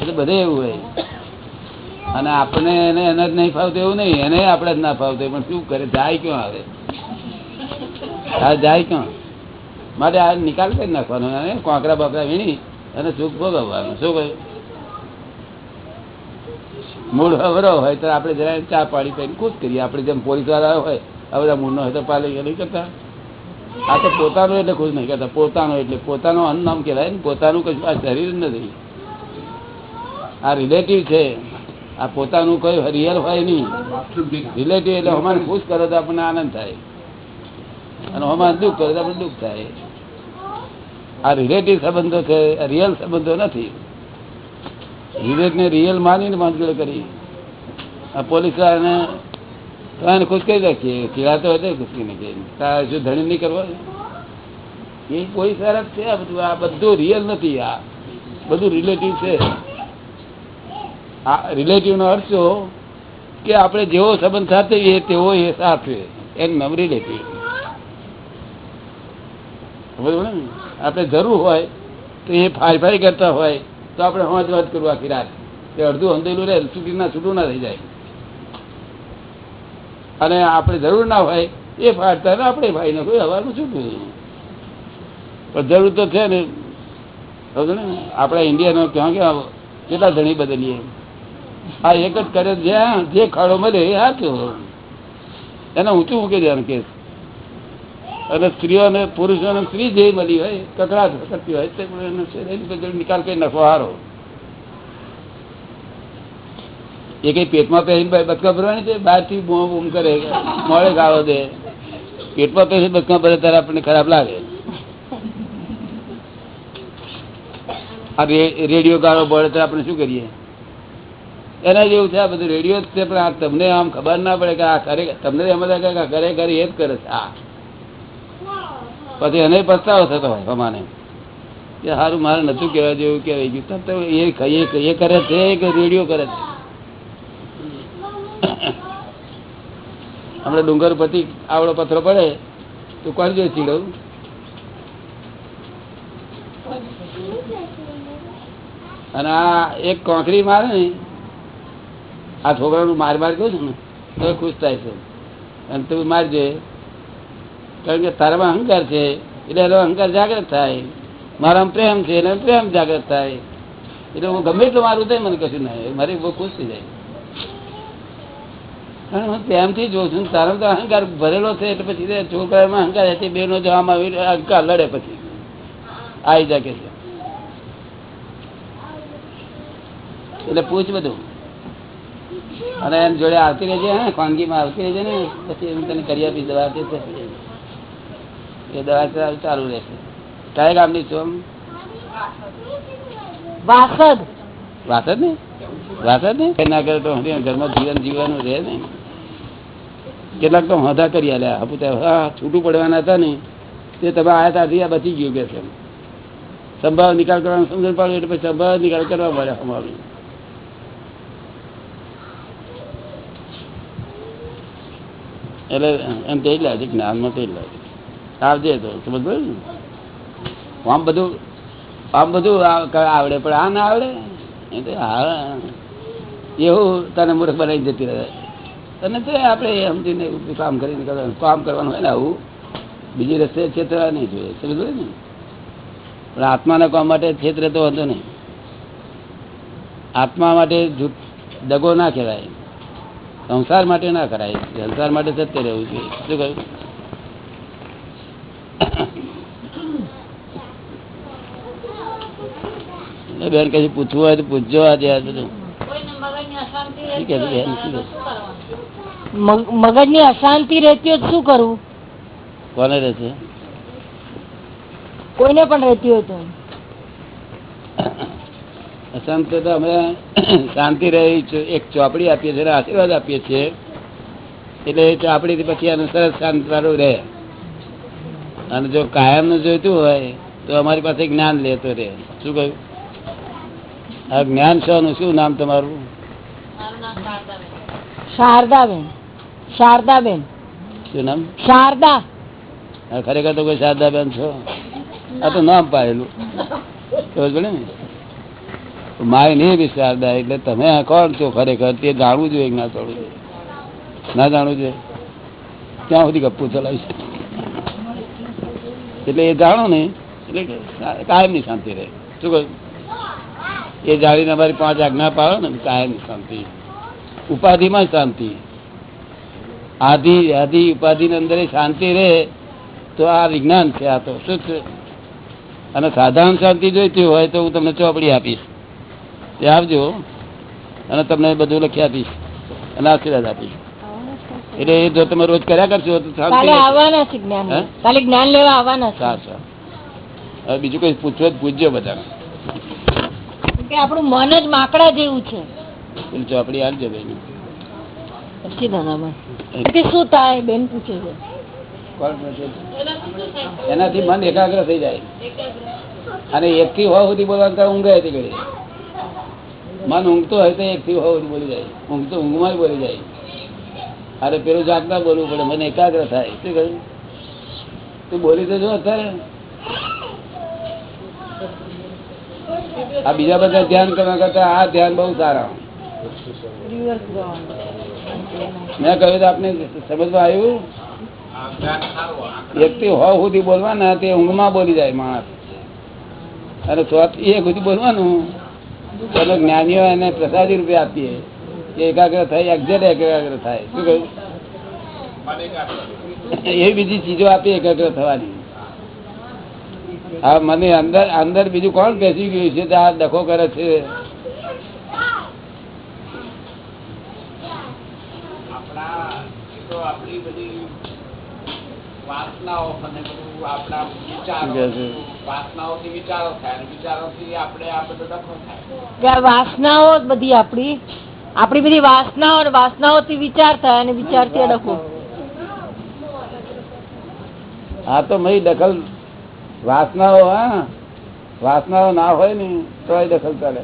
એટલે બધે એવું હોય. અને આપણે એને એને જ નહીં ફાવતું એવું નહીં, એને આપણે જ ના ફાવતું પણ શું કરે, જાય ક્યાં આવે આ જાય ક્યાં? માટે આ નિકાલ કરી નાખવાનો. અને કોંકરા બાકરા વીણી અને સુખ ભોગવવાનું. શું કહ્યું? મૂળ હવરો હોય તો આપણે જરા ચા પાણી પીને ખુશ કરીએ. આપણે જેમ પોલીસવાળા હોય બધા મૂળનો હોય તો પાલી નહીં કરતા? આ તો પોતાનું એટલે ખુશ નહીં કરતા. પોતાનું એટલે પોતાનું અન્ન નામ કહેવાય ને, પોતાનું કશું આ શરીર નથી. આ રિલેટિવ છે. આ પોતાનું કયું રિયલ હોય નહીં. રિલેટિવ એટલે અમારે ખુશ કરો તો આપણને આનંદ થાય. અને અમારે દુઃખ કરો તો આપણને દુઃખ થાય. આ રિલેટિવ સંબંધો છે રિયલ સંબંધો નથી. રિલેટ ને રિયલ માનીને બાંધગીરી કરી. આ પોલીસ ખુશ કરી રાખીએ ચીડાતો હોય તો ખુશ કરી નાખીએ શું ધણી નહીં કરવા? એ કોઈ વાળા છે આ બધું. આ બધું રિયલ નથી. આ બધું રિલેટિવ છે. આ રિલેટિવ નો અર્થ શું? કે આપણે જેવો સંબંધ સાથે તેવો એ સાથે. એનું નામ રિલેટિવ આપણે જરૂર હોય તો એ ફાઈ ફાઈ કરતા હોય. તો આપણે હોંચ વાત કરવું આખી રાત. તે અડધું અંધેલું રહે ના, છૂટું ના થઈ જાય. અને આપણે જરૂર ના હોય, એ ફાડતા ને આપણે ભાઈ ને કોઈ હવાનું છૂટું. પણ જરૂર તો છે ને. ને? આપણા ઇન્ડિયાનો ક્યાં ક્યાં કેટલા ધણી બદલીએ. આ એક જ કરે, જ્યાં જે ખાડો મળે એ હાચો એને ઊંચું મૂકી દેવાનું કેસ. અને સ્ત્રીઓને પુરુષોને સ્ત્રી જે મળી હોય, કકડાટ કરતી હોય, તે નિકાલ કઈ નાખો હારો. એ કઈ પેટમાં પહેરીને બચકા ભરવાની છે? બહારથી બૂમ બૂમ કરે, મોડે ગાળો દે. પેટમાં પહેરીને બચકા ભરે ત્યારે આપણને ખરાબ લાગે. આ રેડિયો ગાળો બળે તો આપણે શું કરીએ? એના જેવું છે આ બધું રેડિયો જ છે, પણ આ તમને આમ ખબર ના પડે કે આ ખરેખર તમને એમ લાગે કે ખરેખર એ જ કરે છે. આ પછી એને પસ્તાવો થતો હોય પ્રમાણે કે સારું મારે નતું કહેવા જેવું કહેવાય ગયું. તો એ કરે છે કે રેડિયો કરે છે? હમણાં ડુંગર પરથી આવડો પથરો પડે, તો કોણ જોઈ ચીડવું? અને આ એક કોંકરી મારે ને, આ છોકરાનું માર માર કહું છું ને, તો ખુશ થાય છે. અને તું મારજે. કારણ કે તારામાં અહંકાર છે, એટલે એનો અહંકાર જાગૃત થાય. મારામાં પ્રેમ છે એટલે પ્રેમ જાગ્રત થાય. એટલે હું ગમે એટલું મારું થાય, મને કશું ના મારે બહુ ખુશ થઈ જાય. કારણ હું પ્રેમથી જોઉં છું તારા તો અહંકાર ભરેલો છે, એટલે પછી છોકરામાં અહંકાર હતી બેનો જવામાં આવી અહંકાર લડે પછી. આવી જાગે છે. એટલે પૂછ બધું. અને એમ જોડે આવતી રહેજે, હા, ખાનગીમાં આવતી રહેજે ને, પછી એમ તને કરી આપી દવા આપી. એ દવા ચાલુ રહેશે. કયા ગામની છો? વાસદ. વાસદ ને? વાસદ ને? ના કરે તો ઘરમાં જીવન જીવવાનું રહે ને. કેટલાક તો હોધા કરી આલ્યા. ત્યાં હા છૂટું પડવાના હતા ને. તે તમે આયા ત્યાંથી આ બચી ગયું કે છે. સંભાવ નિકાલ કરવાનો સમજણ પાડ્યો એટલે પછી સંભાવ નિકાલ કરવા મળે અમારું. એટલે એમ તો એટલા લાગે જ્ઞાનમાં તે જ લાગે આવજે તો સમજ આમ બધું આમ બધું આવડે, પણ આ ના આવડે? એટલે હા. એવું તને મૂર્ખ બનાવી જતી રહે. તને તો આપણે સમજીને કામ કરીને કામ કરવાનું હોય ને આવું. બીજી રસ્તે છેતરા નહીં જોઈએ સમજ ને? પણ આત્માના કામ માટે છેતરે તો વાંધો નહીં. આત્મા માટે જૂઠ દગો ના કહેવાય. સંસાર માટે ના કરાય. સંસાર માટે સત્ય રહેવું જોઈએ. શું કહ્યું? બેન કશું પૂછવું હોય તો પૂછજો આજે મગજની અશાંતિ રહેતી હોય શું કરવું કોને રહેશે? કોઈને પણ રહેતી હોય તો. અશાંતિ તો અમે શાંતિ રહી એક ચોપડી આપીએ છીએ આશીર્વાદ આપીએ છીએ. એટલે ચોપડી થી પછી એનું સરસ શાંતિ વાળું રહે. અને જો કાયમનું જોઈતું હોય તો અમારી પાસે જ્ઞાન લેતો રહે. શું કહ્યું? આ જ્ઞાન શાનું શું નામ તમારું? શારદાબેન. શારદાબેન. શું નામ? શારદા. ખરેખર તો કોઈ શારદાબેન છો? આ તો નામ પાડેલું. ખબર પડે ને? માય નહીં બી શારદા એટલે તમે આ કોણ છો ખરેખર? તે જાણવું જોઈએ ના જાણવું જોઈએ? ના જાણવું જોઈએ? ત્યાં સુધી ગપ્પુ ચલાવીશ એટલે એ જાણો ને, એટલે કે કાયમની શાંતિ રહે. શું એ જાણીને અમારી પાંચ આજ્ઞા પાડો ને કાયમની શાંતિ. ઉપાધિમાં શાંતિ. આધિ આધિ ઉપાધિ ની અંદર શાંતિ રહે, તો આ વિજ્ઞાન છે, આ તો શું છે? અને સાધારણ શાંતિ જોઈતી હોય તો હું તમને ચોપડી આપીશ. તે આપજો, અને તમને બધું લખી આપીશ, અને આશીર્વાદ આપીશ. એટલે એ જો તમે રોજ કર્યા કરશો તો કાલે આવવાના છે જ્ઞાન કાલે જ્ઞાન લેવા આવવાના છે. સારું સારું હવે બીજું કઈ પૂછવો પૂછજો બધાને. કે આપણું મન જ માકડા જેવું છે. ચોપડી આપજો બેન. પછી ધનામાં કે શું થાય? બેન પૂછે છે. એનાથી મન એકાગ્ર થઈ જાય. અને એક થી હોવા સુધી બોલવાનું ઊંઘે હતી ઘડી મન ઊંઘતો હોય તો એક થી હોવા સુધી બોલી જાય. ઊંઘતો ઊંઘમાં બોલી જાય. અરે પેલું જાગતા બોલવું પડે મને એકાગ્ર થાય. શું કહ્યું? તું બોલી તો જો અત્યારે. આ બીજા બધા ધ્યાન કરવા કરતા આ ધ્યાન બહુ સારા. મેં કહ્યું આપને સમજમાં આવ્યું? વ્યક્તિ હોવ હો સુધી બોલવાના તે ઊંઘમાં બોલી જાય માણસ. અને સ્વાત એ સુધી બોલવાનું. ચલો જ્ઞાનીઓ એને પ્રસાદી રૂપે આપીએ. એકાગ્ર થાય એક્ઝેટ એકાગ્ર થાય. શું કહ્યું? એવી બીજી ચીજો આપી એકાગ્ર થવાની. હા મને અંદર અંદર બીજું કોણ બેસી ગયું છે? તે આ ડખો કરે છે. એ વાસનાઓ અને બધું આપણા વિચારો વાસનાઓથી વિચારો થાય અને વિચારોથી આપણે આ બધો ડખો થાય. વાસનાઓ બધી આપણી આપણી બધી વાસનાઓ અને વાસનાઓથી વિચાર થાય અને વિચારથી અડકવું. હા તો મય દખલ વાસનાઓ, હા. વાસનાઓ ના હોય ને તો દખલ ચાલે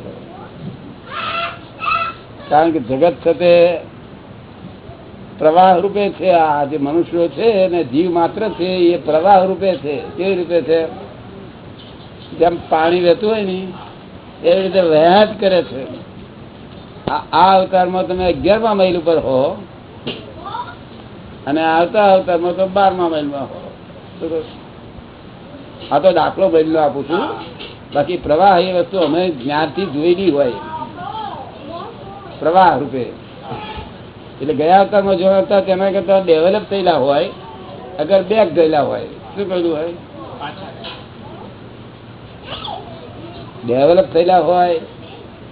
કારણ કે જગત તે પ્રવાહ રૂપે છે આ જે મનુષ્યો છે અને જીવ માત્ર છે, એ પ્રવાહ રૂપે છે. કેવી રૂપે છે? જેમ પાણી વહેતું હોય ને, એવી રીતે વહ્યા જ કરે છે. આ અવતારમાં તમે અગિયારમા મહિલ ઉપર હો. અને આવતા અવતારમાં તો બારમા મહિલમાં હો. આ તો દાખલો બદલો આપું છું. બાકી પ્રવાહ એ વસ્તુ અમે જ્ઞાનથી જોયેલી હોય. પ્રવાહ રૂપે. એટલે ગયા અવતારમાં જો હતા તેના કરતા ડેવલપ થયેલા હોય. અગર બેક ગયેલા હોય. શું કહ્યું હોય? ડેવલપ થયેલા હોય.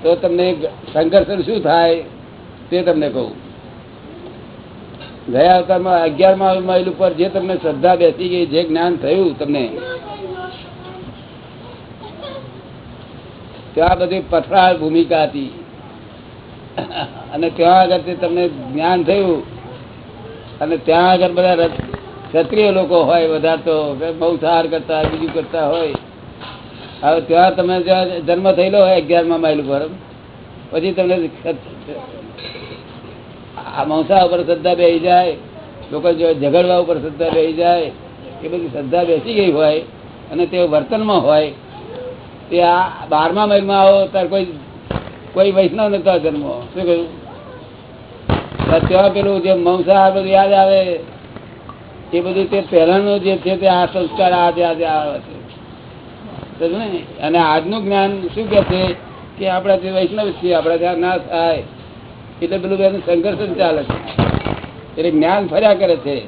તો તમને સંઘર્ષણ શું થાય તે તમને કહું. ગયા અવતારમાં અગિયારમાં માઇલ ઉપર જે તમને શ્રદ્ધા બેસી ગઈ, જે જ્ઞાન થયું તમને, ત્યાં બધી પથરાળ ભૂમિકા હતી. અને ત્યાં આગળ તમને જ્ઞાન થયું, અને ત્યાં આગળ બધા ક્ષત્રિય લોકો હોય બધા તો બહુ સાર કરતા, બીજું કરતા હોય હવે ત્યાં તમે જન્મ થયેલો હોય અગિયારમાં માઇલ ઉપર, પછી તમને આ મંસા ઉપર શ્રદ્ધા બેસી જાય, લોકો જો ઝઘડવા ઉપર શ્રદ્ધા બેસી જાય, એ બધી શ્રદ્ધા બેસી ગઈ હોય અને તે વર્તનમાં હોય, તે આ બારમા મહિલમાં આવો, ત્યારે કોઈ કોઈ વૈષ્ણવ નતા જન્મો શું કહ્યું ત્યાં પેલું જે મંસા બધું યાદ આવે, એ બધું તે પહેલાનું જે છે તે આ સંસ્કાર આજે આજે આવે છે? અને આજનું જ્ઞાન શું કે છે? કે આપણા જે વૈષ્ણવ છીએ, આપણા ત્યાં ના થાય, એટલે પેલું બેનું સંઘર્ષ ચાલે છે. એટલે જ્ઞાન ફર્યા કરે છે.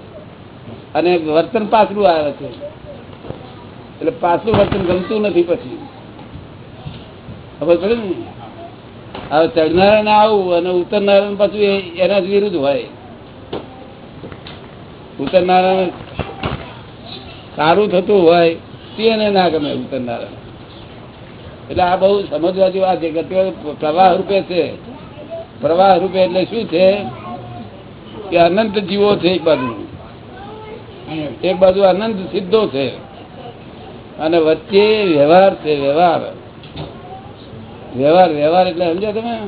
અને વર્તન પાછલું આવે છે. એટલે પાછલું વર્તન ગમતું નથી પછી. ખબર પડે ને? હવે ચડનારાને આવું અને ઉત્તરનારાયણ પાછું એના જ વિરુદ્ધ હોય. ઉત્તરનારાયણ સારું થતું હોય તેને ના ગમે. ઉતરનારા એટલે આ બહુ સમજવાથી વાત છે કે તે પ્રવાહ રૂપે છે. પ્રવાહ રૂપે એટલે શું છે? કે અનંત જીવો છે એક બાજુ. એક બાજુ અનંત સિદ્ધો છે. અને વચ્ચે વ્યવહાર છે, વ્યવહાર. વ્યવહાર વ્યવહાર એટલે સમજ્યા તમે?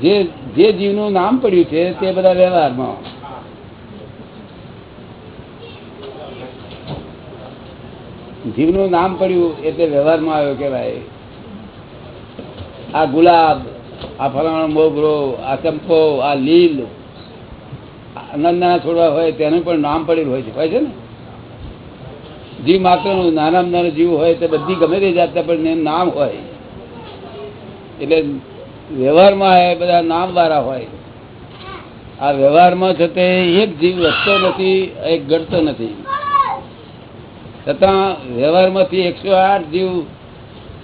જે જે જીવનું નામ પડ્યું છે તે બધા વ્યવહારમાં. જીવનું નામ પડ્યું એટલે વ્યવહારમાં આવ્યો કેવાય આ ગુલાબ, આ ફલાણો મોગરો, આ ચંપો, આ લીલ નાના છોડવા હોય તેનું પણ નામ પડેલું હોય છે. હોય છે ને? જીવ માત્ર નાનામાં નાના જીવ હોય તો બધી ગમે તે જાતના પણ નામ હોય. એટલે વ્યવહારમાં એ બધા નામ વાળા હોય. આ વ્યવહારમાં છતાં એક જીવ વધતો નથી, એક ઘટતો નથી. છતાં વ્યવહારમાંથી એકસો આઠ જીવ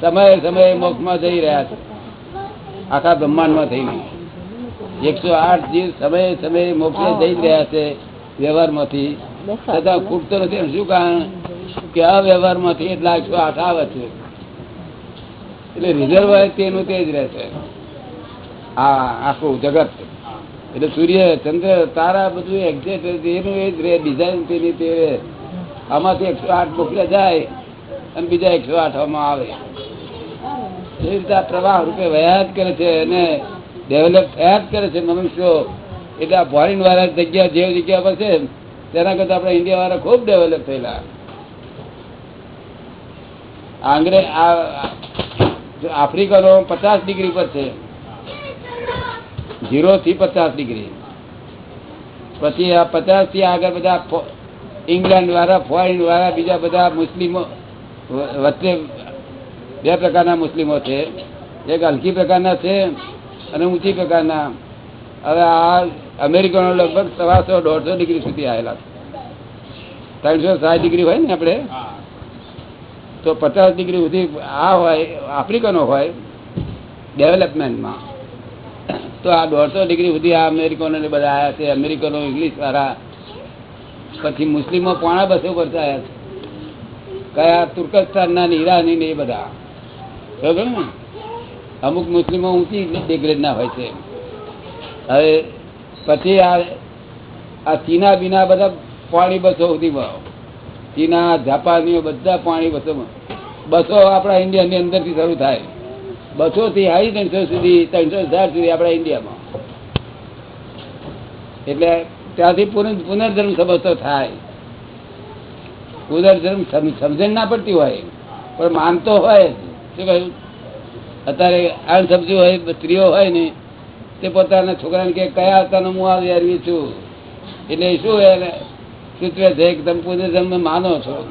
સમયે સમયે મોક્ષમાં જઈ રહ્યા છે. આખા બ્રહ્માંડમાં થઈને એકસો આઠ જીવ સમયે સમયે મોક્ષે જઈ રહ્યા છે વ્યવહારમાંથી. છતાં ખૂટતો નથી. શું કારણ? કે આ વ્યવહારમાંથી એટલા એકસો આઠ આવે છે. એટલે રિઝર્વ તેનું તે જ રહેશે આ આખું જગત એટલે સૂર્ય ચંદ્ર તારા બધું એક્ઝેક્ટ એનું એ જ રહે. ડિઝાઇન તેની તે રહે. આમાંથી એકસો આઠ મોકલે જાય અને બીજા એકસો આઠ આમાં આવે. એ રીતે આ પ્રવાહ રૂપે વયા કરે છે અને ડેવલપ થયા જ કરે છે મનુષ્યો. એટલે આ ફોરેન વાળા જગ્યા જે જગ્યા પર છે, તેના કરતા આપણે ઇન્ડિયા વાળા ખૂબ ડેવલપ થયેલા. આ અંગ્રેજ આફ્રિકનો પચાસ ડિગ્રી પર છે. ઝીરો થી પચાસ ડિગ્રી. પછી આ પચાસથી આગળ બધા ઇંગ્લેન્ડ વાળા ફોરેન વાળા, બીજા બધા મુસ્લિમો, વચ્ચે બે પ્રકારના મુસ્લિમો છે. એક હલકી પ્રકારના છે અને ઊંચી પ્રકારના. હવે આ અમેરિકનો લગભગ સવાસો દોઢસો ડિગ્રી સુધી આવેલા છે. ત્રણસો સાઠ ડિગ્રી હોય ને આપણે? તો પચાસ ડિગ્રી સુધી આ હોય, આફ્રિકનો હોય, ડેવલપમેન્ટમાં. તો આ દોઢસો ડિગ્રી સુધી આ અમેરિકનો બધા આવ્યા છે. અમેરિકનો ઇંગ્લિશ વાળા પછી મુસ્લિમો પોણા બસો પર આવ્યા છે. કયા તુર્કસ્તાનના ઈરાની ને એ બધા. બરોબર ને? અમુક મુસ્લિમો ઊંચી ડિગ્રેડના હોય છે. હવે પછી આ આ ચીના બીના બધા પાણી બસો સુધીમાં ચીના, જાપાનીઓ બધા પાણી બસો બસો આપણા ઇન્ડિયાની અંદરથી શરૂ થાય. બસોથી આવી ત્રણસો સુધી, ત્રણસો હજાર સુધી આપણા ઇન્ડિયામાં. એટલે ત્યાંથી પુનઃ- પુનર્જન્મ સમજતો થાય. પુનર્જન્મ સમજણ ના પડતી હોય. પણ માનતો હોય શું કહ્યું? અત્યારે અણસમજુ હોય, સ્ત્રીઓ હોય ને, તે પોતાના છોકરાને કે કયા અવતારનો હું આ વેરવી છું? એટલે શું સૂચવે છે કે તમે પુનર્જન્મ માનો છો.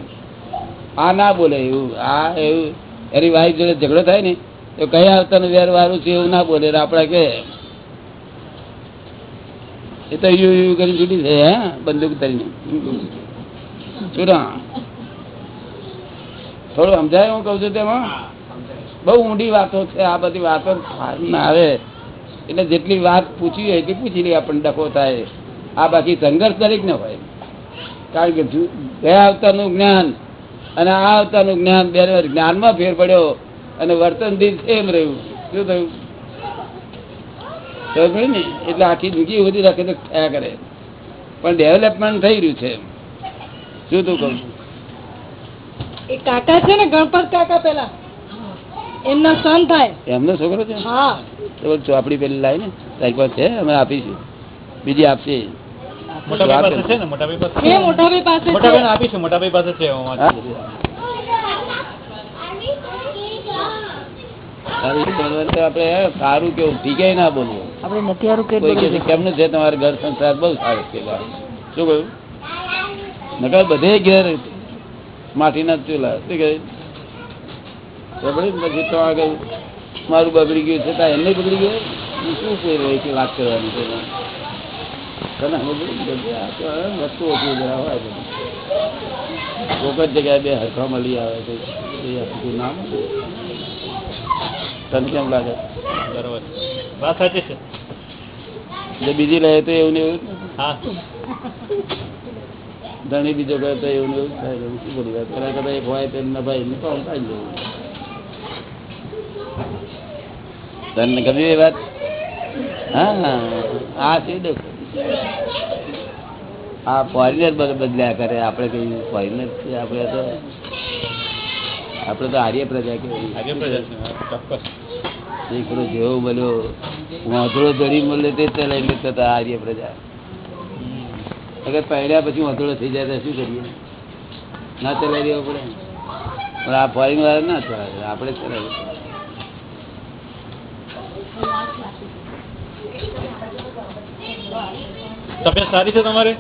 આ ના બોલે એવું. આ એવું. એની વાઈફ જોડે ઝઘડો થાય ને, તો કયા અવતારનું વેર વારું છે એવું ના બોલે. આપણે કે એ તો યુ યુ કરી છૂટી છે, હે? બંદૂક તરીને છૂટા. થોડું સમજાય હું કઉ છું તેમાં? બહુ ઊંડી વાતો છે, આ બધી વાતો આવે. એટલે જેટલી વાત પૂછી હોય એટલી પૂછી લઈએ આપણને ડખો થાય. આ બાકી સંઘર્ષ દરેક ને હોય. કારણ કે ગયા અવતારનું જ્ઞાન અને આ અવતારનું જ્ઞાન બે જ્ઞાનમાં ફેર પડ્યો અને વર્તનથી સેમ રહ્યું. શું થયું? ખબર ને એટલે આખી જિંદગી બધી રાખે તો થયા કરે. પણ ડેવલપમેન્ટ થઈ રહ્યું છે શું તું કહું કાકા છે ને ગણપત કાકા પેલા એમના સન થાય. એમનો છોકરો છે હા. તો બોલ ચોપડી પેલી લાવી ને તારી પાસે છે અમે આપીશું. બીજી આપશે. મોટાભાઈ પાસે છે ને મોટાભાઈ પાસે? એ મોટાભાઈ પાસે મોટાભાઈ આપીશું મોટાભાઈ પાસે છે હું હા? સારું બોલવાનું તો આપણે સારું કેવું ઠીકે ના બોલવું આપણે નથી હારું કે કોઈ કહે છે, કેમનું છે તમારું ઘર સંસાર બહુ સારું છે? શું કહ્યું? નકર બધે ઘેર માટીના ચૂલા શું કહ્યું પછી તો આગળ મારું બગડી ગયું છે ત્યાં એમને બગડી ગયું? શું કહી રહી છે વાત કરવાની છે? વસ્તુ ઓછી હોય. કોક જ જગ્યાએ બે હરખા મળી આવે છે. એ નામ તને કેમ લાગે? બરોબર વાત સાચી છે? જે બીજી રહે તો એવું ને એવું હા. ધણી બીજો કરે તો એવું ને એવું થાય શું બોલી વાત પેલા કદાચ એક હોય તેમ ના ભાઈ તો આમ થાય જવું તને ગમી એ વાત? હા આ છે દેખો આ ફોરેનર બદલ્યા કરે. આપણે કઈ ફોરેનર છે? આપણે તો આપણે તો આર્ય પ્રજા કહેવાય. આર્ય પ્રજા છે ચોક્કસ. એક જેવો મળ્યો વાંધળો ધરી મળે તે ચલાવી લેતા હતા આર્ય પ્રજા. અગર પહેર્યા પછી વાંધળો થઈ જાય તો શું કરીએ? ના ચલાવી દેવો પડે. પણ આ ફોરેન વાળા ના ચલાવે આપણે ચલાવી તબિયત સારી છે તમારે?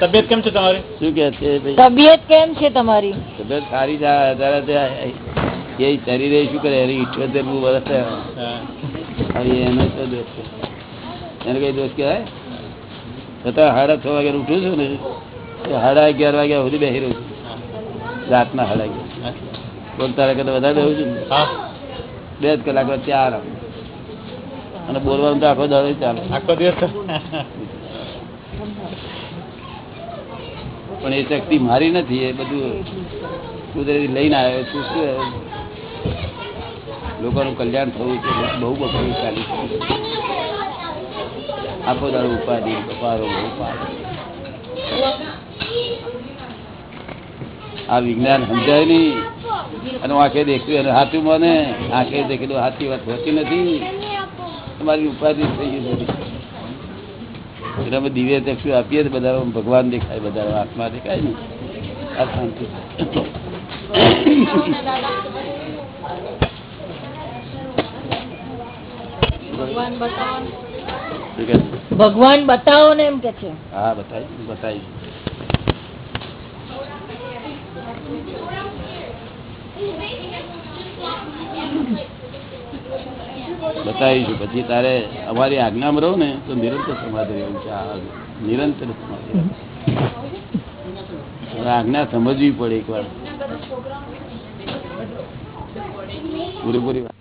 તબિયત કેમ છે તમારી? શું કે છે તબિયત કેમ છે તમારી? તબિયત સારી છે એ શરીરે શું કરે? એની ઇઠ્યોતેર વર્ષ થયા. એનો તો દોષ છે. એને કઈ દોષ કહેવાય? છતાં સાડા છ વાગે ઉઠું છું ને સાડા અગિયાર વાગ્યા સુધી બેસી રહ્યું છું. રાતના સાડા અગિયાર. બોલ તારા કરતા વધારે બેહું છું બે જ કલાક વચ્ચે આરામ અને બોલવાનું તો આખો દાડો ચાલે. આખો દિવસ પણ એ શક્તિ મારી નથી એ બધું કુદરતી લઈને આવ્યો છું. શું લોકોનું કલ્યાણ થવું છે, બહુ બધું ચાલી છે આખો દાડો ઉપાધિ ઉપાડો ઉપાધિ. આ વિજ્ઞાન સમજાય નહીં. અને આંખે દેખ્યું અને હાથું મને. આંખે દેખેલું હાથી વાત હોતી નથી. તમારી ઉપાધિ થઈ ગઈ બધી એટલે અમે દિવ્ય ચક્ષુ આપીએ તો બધા ભગવાન દેખાય બધા આત્મા દેખાય ને. આ શાંતિ. ભગવાન બતાવો ને. એમ કે છે. હા બતાવી બતાવી બતાવીશું પછી તારે અમારી આજ્ઞામાં રહો ને તો નિરંતર સમાધિ રહેવું છે. નિરંતર સમાધિ આજ્ઞા સમજવી પડે એકવાર. પૂરેપૂરી વાત.